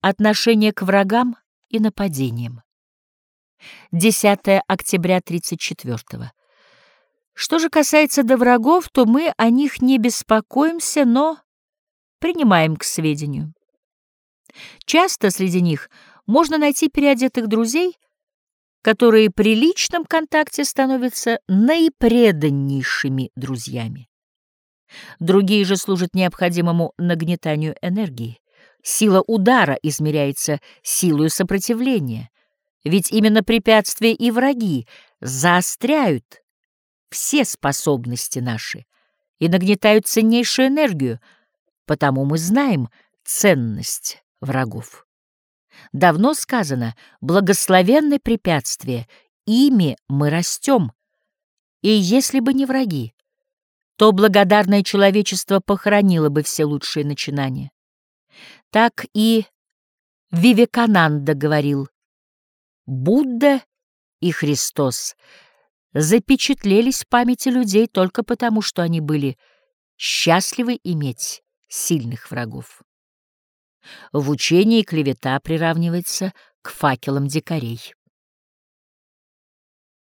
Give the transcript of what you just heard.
Отношение к врагам и нападениям. 10 октября 34 -го. Что же касается до врагов, то мы о них не беспокоимся, но принимаем к сведению. Часто среди них можно найти переодетых друзей, которые при личном контакте становятся наипреданнейшими друзьями. Другие же служат необходимому нагнетанию энергии. Сила удара измеряется силой сопротивления, ведь именно препятствия и враги заостряют все способности наши и нагнетают ценнейшую энергию, потому мы знаем ценность врагов. Давно сказано «благословенное препятствие, ими мы растем». И если бы не враги, то благодарное человечество похоронило бы все лучшие начинания. Так и Вивекананда говорил, Будда и Христос запечатлелись в памяти людей только потому, что они были счастливы иметь сильных врагов. В учении клевета приравнивается к факелам дикарей.